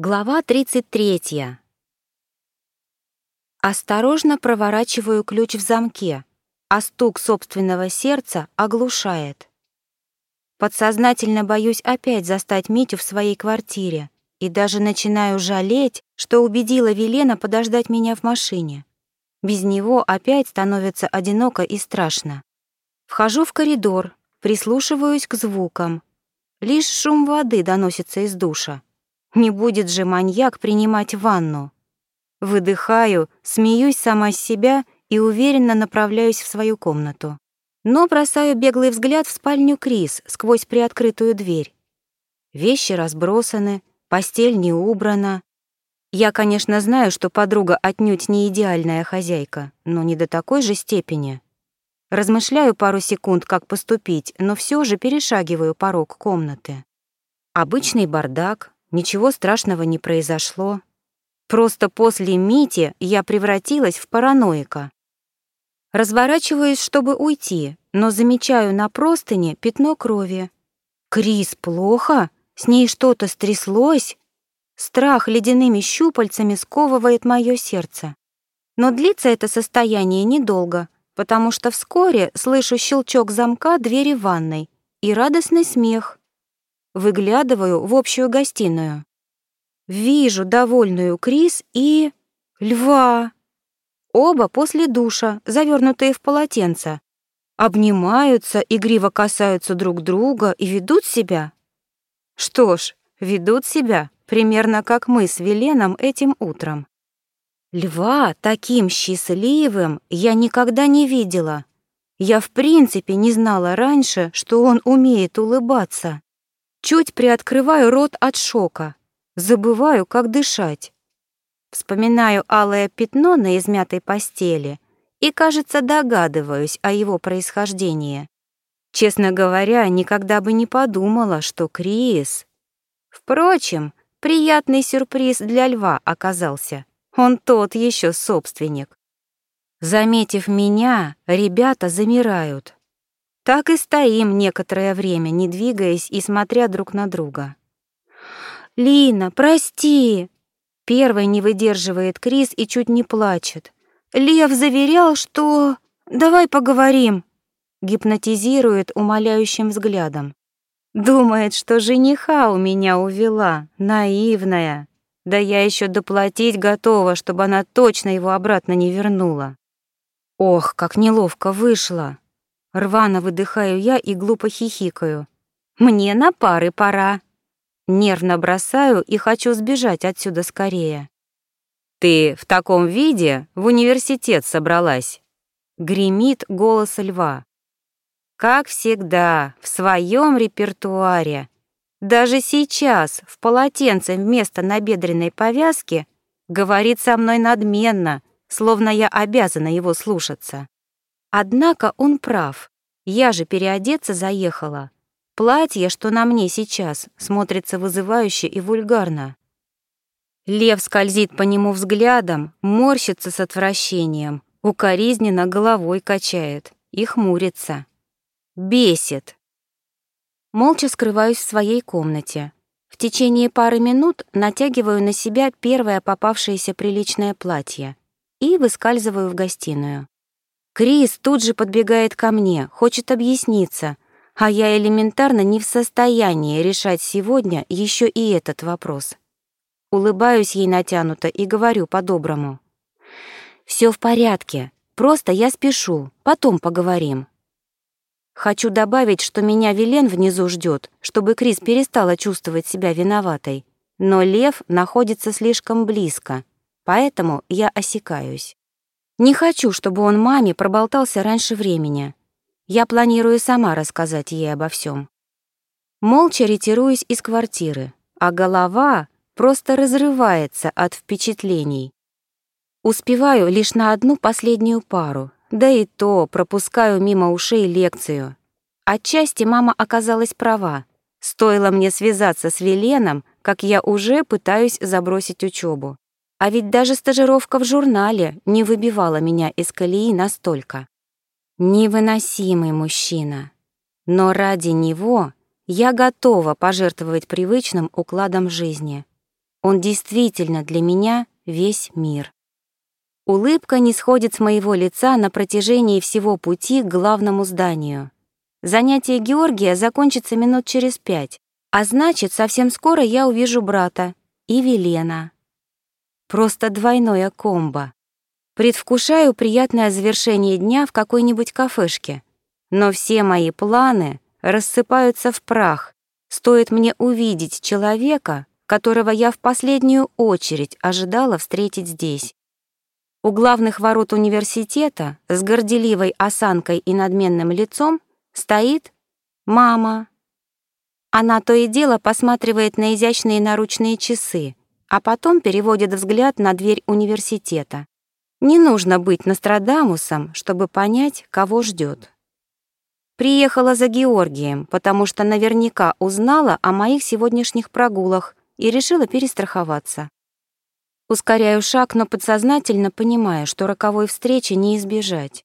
Глава 33. Осторожно проворачиваю ключ в замке, а стук собственного сердца оглушает. Подсознательно боюсь опять застать Митю в своей квартире и даже начинаю жалеть, что убедила Велена подождать меня в машине. Без него опять становится одиноко и страшно. Вхожу в коридор, прислушиваюсь к звукам. Лишь шум воды доносится из душа. Не будет же маньяк принимать ванну. Выдыхаю, смеюсь сама с себя и уверенно направляюсь в свою комнату. Но бросаю беглый взгляд в спальню Крис сквозь приоткрытую дверь. Вещи разбросаны, постель не убрана. Я, конечно, знаю, что подруга отнюдь не идеальная хозяйка, но не до такой же степени. Размышляю пару секунд, как поступить, но все же перешагиваю порог комнаты. Обычный бардак, Ничего страшного не произошло. Просто после Мити я превратилась в параноика. Разворачиваюсь, чтобы уйти, но замечаю на простыне пятно крови. Крис, плохо? С ней что-то стряслось? Страх ледяными щупальцами сковывает мое сердце. Но длится это состояние недолго, потому что вскоре слышу щелчок замка двери ванной и радостный смех. Выглядываю в общую гостиную. Вижу довольную Крис и... льва. Оба после душа, завернутые в полотенце. Обнимаются, игриво касаются друг друга и ведут себя. Что ж, ведут себя примерно как мы с Веленом этим утром. Льва таким счастливым я никогда не видела. Я в принципе не знала раньше, что он умеет улыбаться. Чуть приоткрываю рот от шока, забываю, как дышать. Вспоминаю алое пятно на измятой постели и, кажется, догадываюсь о его происхождении. Честно говоря, никогда бы не подумала, что Крис... Впрочем, приятный сюрприз для льва оказался. Он тот еще собственник. Заметив меня, ребята замирают. Так и стоим некоторое время, не двигаясь и смотря друг на друга. «Лина, прости!» Первой не выдерживает Крис и чуть не плачет. «Лев заверял, что... Давай поговорим!» Гипнотизирует умоляющим взглядом. Думает, что жениха у меня увела, наивная. Да я еще доплатить готова, чтобы она точно его обратно не вернула. Ох, как неловко вышло. Рвано выдыхаю я и глупо хихикаю. «Мне на пары пора». Нервно бросаю и хочу сбежать отсюда скорее. «Ты в таком виде в университет собралась?» Гремит голос льва. Как всегда, в своем репертуаре. Даже сейчас, в полотенце вместо набедренной повязки, говорит со мной надменно, словно я обязана его слушаться. Однако он прав. Я же переодеться заехала. Платье, что на мне сейчас, смотрится вызывающе и вульгарно. Лев скользит по нему взглядом, морщится с отвращением, укоризненно головой качает и хмурится. Бесит. Молча скрываюсь в своей комнате. В течение пары минут натягиваю на себя первое попавшееся приличное платье и выскальзываю в гостиную. Крис тут же подбегает ко мне, хочет объясниться, а я элементарно не в состоянии решать сегодня еще и этот вопрос. Улыбаюсь ей натянуто и говорю по-доброму. «Все в порядке, просто я спешу, потом поговорим». Хочу добавить, что меня Вилен внизу ждет, чтобы Крис перестала чувствовать себя виноватой, но Лев находится слишком близко, поэтому я осекаюсь. Не хочу, чтобы он маме проболтался раньше времени. Я планирую сама рассказать ей обо всем. Молча ретируюсь из квартиры, а голова просто разрывается от впечатлений. Успеваю лишь на одну последнюю пару, да и то пропускаю мимо ушей лекцию. Отчасти мама оказалась права. Стоило мне связаться с Веленом, как я уже пытаюсь забросить учебу. А ведь даже стажировка в журнале не выбивала меня из колеи настолько. Невыносимый мужчина. Но ради него я готова пожертвовать привычным укладом жизни. Он действительно для меня весь мир. Улыбка не сходит с моего лица на протяжении всего пути к главному зданию. Занятие Георгия закончится минут через пять, а значит, совсем скоро я увижу брата и Велена. Просто двойное комбо. Предвкушаю приятное завершение дня в какой-нибудь кафешке. Но все мои планы рассыпаются в прах, стоит мне увидеть человека, которого я в последнюю очередь ожидала встретить здесь. У главных ворот университета с горделивой осанкой и надменным лицом стоит мама. Она то и дело посматривает на изящные наручные часы, а потом переводит взгляд на дверь университета. Не нужно быть Нострадамусом, чтобы понять, кого ждет. Приехала за Георгием, потому что наверняка узнала о моих сегодняшних прогулах и решила перестраховаться. Ускоряю шаг, но подсознательно понимая, что роковой встречи не избежать.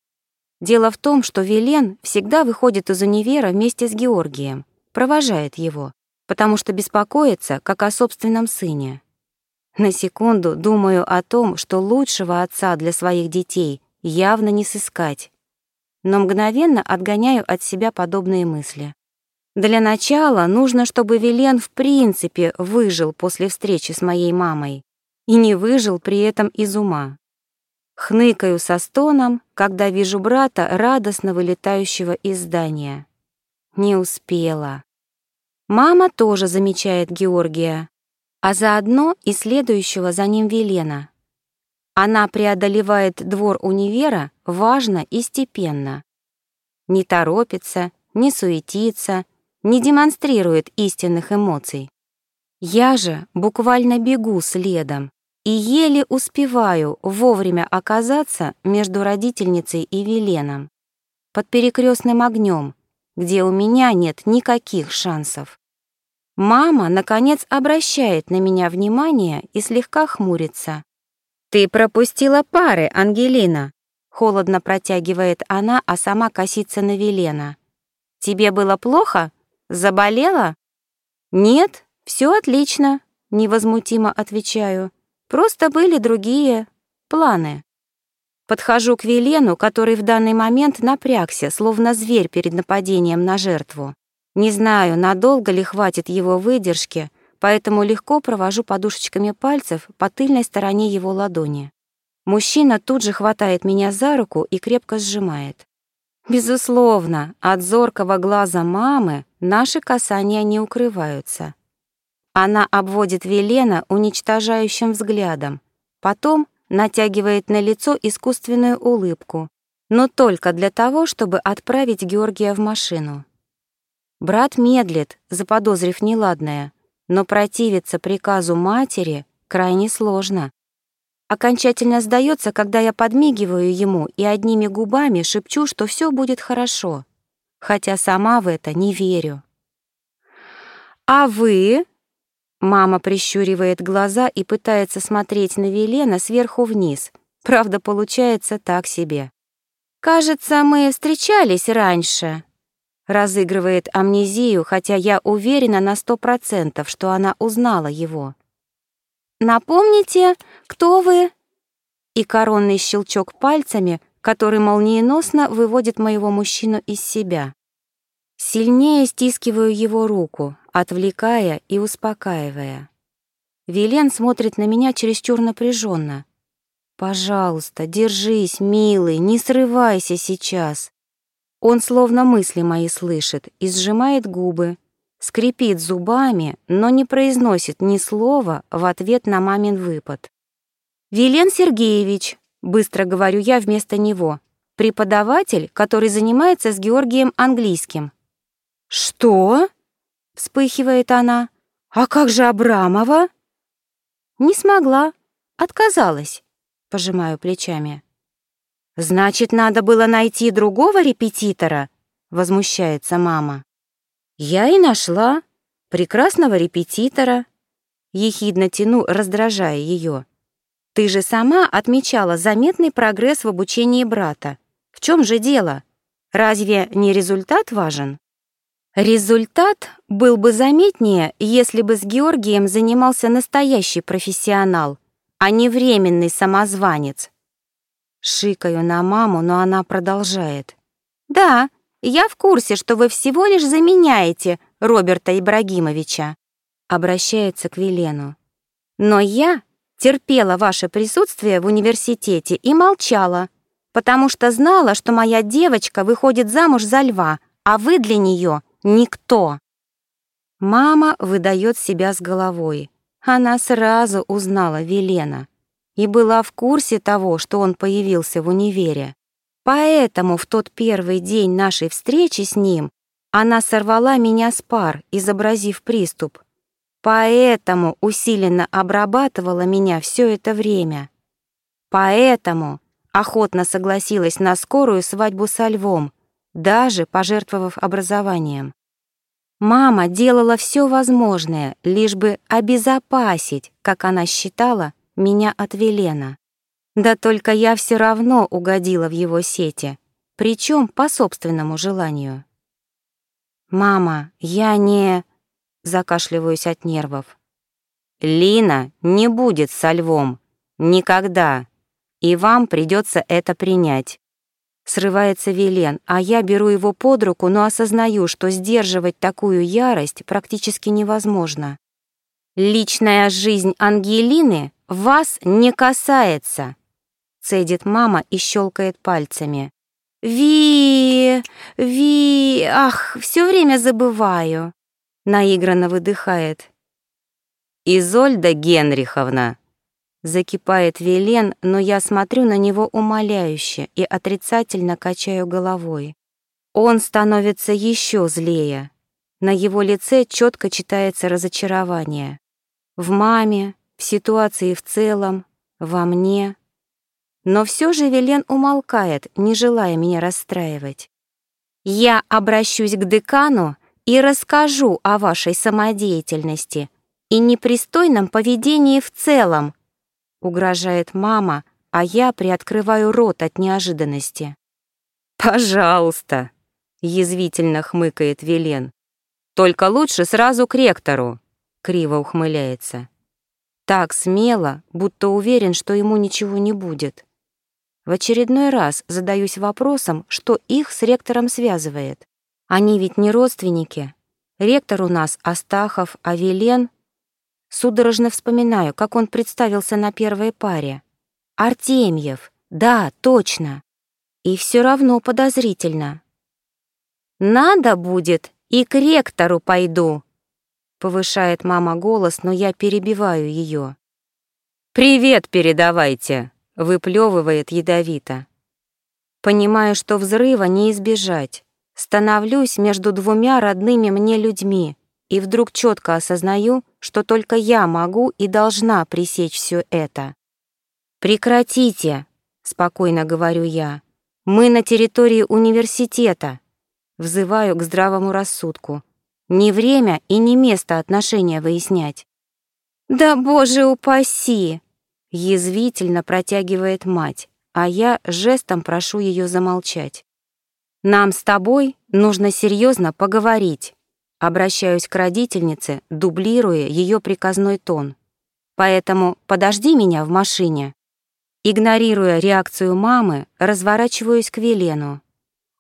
Дело в том, что Вилен всегда выходит из универа вместе с Георгием, провожает его, потому что беспокоится, как о собственном сыне. На секунду думаю о том, что лучшего отца для своих детей явно не сыскать, но мгновенно отгоняю от себя подобные мысли. Для начала нужно, чтобы Вилен в принципе выжил после встречи с моей мамой и не выжил при этом из ума. Хныкаю со стоном, когда вижу брата, радостно вылетающего из здания. Не успела. Мама тоже замечает Георгия, а заодно и следующего за ним Велена. Она преодолевает двор универа важно и степенно. Не торопится, не суетится, не демонстрирует истинных эмоций. Я же буквально бегу следом и еле успеваю вовремя оказаться между родительницей и Веленом, под перекрестным огнем, где у меня нет никаких шансов. Мама, наконец, обращает на меня внимание и слегка хмурится. «Ты пропустила пары, Ангелина!» Холодно протягивает она, а сама косится на Велена. «Тебе было плохо? Заболела?» «Нет, все отлично», — невозмутимо отвечаю. «Просто были другие планы». Подхожу к Велену, который в данный момент напрягся, словно зверь перед нападением на жертву. Не знаю, надолго ли хватит его выдержки, поэтому легко провожу подушечками пальцев по тыльной стороне его ладони. Мужчина тут же хватает меня за руку и крепко сжимает. Безусловно, от зоркого глаза мамы наши касания не укрываются. Она обводит Велена уничтожающим взглядом, потом натягивает на лицо искусственную улыбку, но только для того, чтобы отправить Георгия в машину. Брат медлит, заподозрив неладное, но противиться приказу матери крайне сложно. Окончательно сдается, когда я подмигиваю ему и одними губами шепчу, что все будет хорошо, хотя сама в это не верю. «А вы?» Мама прищуривает глаза и пытается смотреть на Велена сверху вниз. Правда, получается так себе. «Кажется, мы встречались раньше», разыгрывает амнезию, хотя я уверена на сто процентов, что она узнала его. «Напомните, кто вы?» И коронный щелчок пальцами, который молниеносно выводит моего мужчину из себя. Сильнее стискиваю его руку, отвлекая и успокаивая. Вилен смотрит на меня чересчур напряженно. «Пожалуйста, держись, милый, не срывайся сейчас. Он словно мысли мои слышит и сжимает губы, скрипит зубами, но не произносит ни слова в ответ на мамин выпад. «Вилен Сергеевич», — быстро говорю я вместо него, преподаватель, который занимается с Георгием английским. «Что?» — вспыхивает она. «А как же Абрамова?» «Не смогла. Отказалась», — пожимаю плечами. «Значит, надо было найти другого репетитора?» — возмущается мама. «Я и нашла. Прекрасного репетитора». Ехидно тяну, раздражая ее. «Ты же сама отмечала заметный прогресс в обучении брата. В чем же дело? Разве не результат важен?» Результат был бы заметнее, если бы с Георгием занимался настоящий профессионал, а не временный самозванец. Шикаю на маму, но она продолжает. «Да, я в курсе, что вы всего лишь заменяете Роберта Ибрагимовича», обращается к Велену. «Но я терпела ваше присутствие в университете и молчала, потому что знала, что моя девочка выходит замуж за льва, а вы для нее никто. Мама выдает себя с головой. Она сразу узнала Велена и была в курсе того, что он появился в универе. Поэтому в тот первый день нашей встречи с ним она сорвала меня с пар, изобразив приступ. Поэтому усиленно обрабатывала меня все это время. Поэтому охотно согласилась на скорую свадьбу со львом, даже пожертвовав образованием. Мама делала все возможное, лишь бы обезопасить, как она считала, меня от Велена. Да только я все равно угодила в его сети, причем по собственному желанию. «Мама, я не...» — закашливаюсь от нервов. «Лина не будет со львом. Никогда. И вам придется это принять. Срывается Вилен, а я беру его под руку, но осознаю, что сдерживать такую ярость практически невозможно. «Личная жизнь Ангелины вас не касается», — цедит мама и щелкает пальцами. «Ви... Ви... Ах, все время забываю», — наигранно выдыхает. «Изольда Генриховна», Закипает Велен, но я смотрю на него умоляюще и отрицательно качаю головой. Он становится еще злее. На его лице четко читается разочарование. В маме, в ситуации в целом, во мне. Но все же Велен умолкает, не желая меня расстраивать. «Я обращусь к декану и расскажу о вашей самодеятельности и непристойном поведении в целом», Угрожает мама, а я приоткрываю рот от неожиданности. «Пожалуйста», — язвительно хмыкает Велен. «Только лучше сразу к ректору», — криво ухмыляется. Так смело, будто уверен, что ему ничего не будет. В очередной раз задаюсь вопросом, что их с ректором связывает. Они ведь не родственники. Ректор у нас Астахов, а Велен Судорожно вспоминаю, как он представился на первой паре. Артемьев, да, точно. И все равно подозрительно. «Надо будет, и к ректору пойду», — повышает мама голос, но я перебиваю ее. «Привет передавайте», — выплевывает ядовито. Понимаю, что взрыва не избежать. Становлюсь между двумя родными мне людьми и вдруг четко осознаю, что только я могу и должна пресечь все это. «Прекратите!» — спокойно говорю я. «Мы на территории университета!» Взываю к здравому рассудку. Не время и не место отношения выяснять. «Да, боже упаси!» — язвительно протягивает мать, а я жестом прошу ее замолчать. «Нам с тобой нужно серьезно поговорить». Обращаюсь к родительнице, дублируя ее приказной тон. Поэтому подожди меня в машине. Игнорируя реакцию мамы, разворачиваюсь к Велену.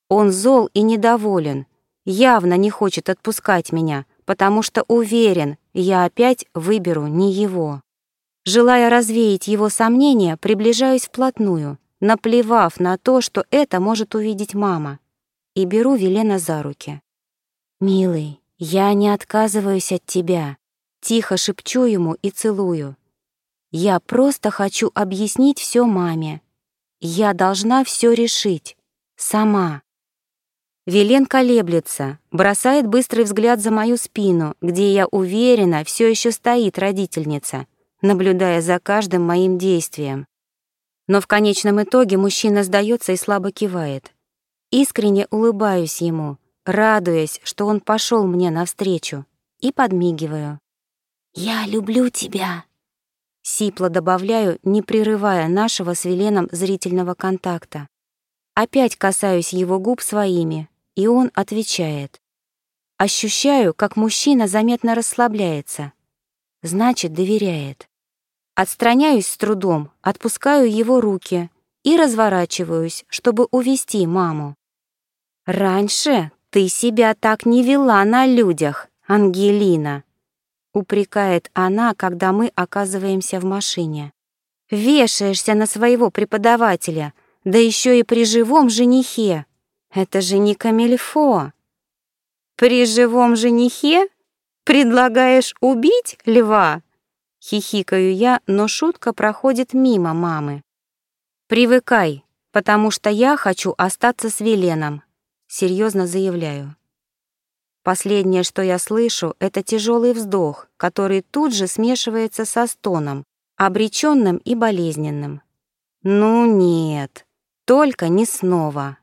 Он зол и недоволен, явно не хочет отпускать меня, потому что уверен, я опять выберу не его. Желая развеять его сомнения, приближаюсь вплотную, наплевав на то, что это может увидеть мама, и беру Велена за руки. «Милый, «Я не отказываюсь от тебя», — тихо шепчу ему и целую. «Я просто хочу объяснить все маме. Я должна все решить. Сама». Велен колеблется, бросает быстрый взгляд за мою спину, где я уверена, все еще стоит родительница, наблюдая за каждым моим действием. Но в конечном итоге мужчина сдается и слабо кивает. Искренне улыбаюсь ему, радуясь, что он пошел мне навстречу, и подмигиваю. «Я люблю тебя!» Сипло добавляю, не прерывая нашего с Веленом зрительного контакта. Опять касаюсь его губ своими, и он отвечает. Ощущаю, как мужчина заметно расслабляется. Значит, доверяет. Отстраняюсь с трудом, отпускаю его руки и разворачиваюсь, чтобы увести маму. «Раньше ты себя так не вела на людях, Ангелина», упрекает она, когда мы оказываемся в машине. «Вешаешься на своего преподавателя, да еще и при живом женихе. Это же не камильфо». «При живом женихе? Предлагаешь убить льва?» Хихикаю я, но шутка проходит мимо мамы. «Привыкай, потому что я хочу остаться с Веленом», — серьезно заявляю. Последнее, что я слышу, это тяжелый вздох, который тут же смешивается со стоном, обреченным и болезненным. «Ну нет, только не снова».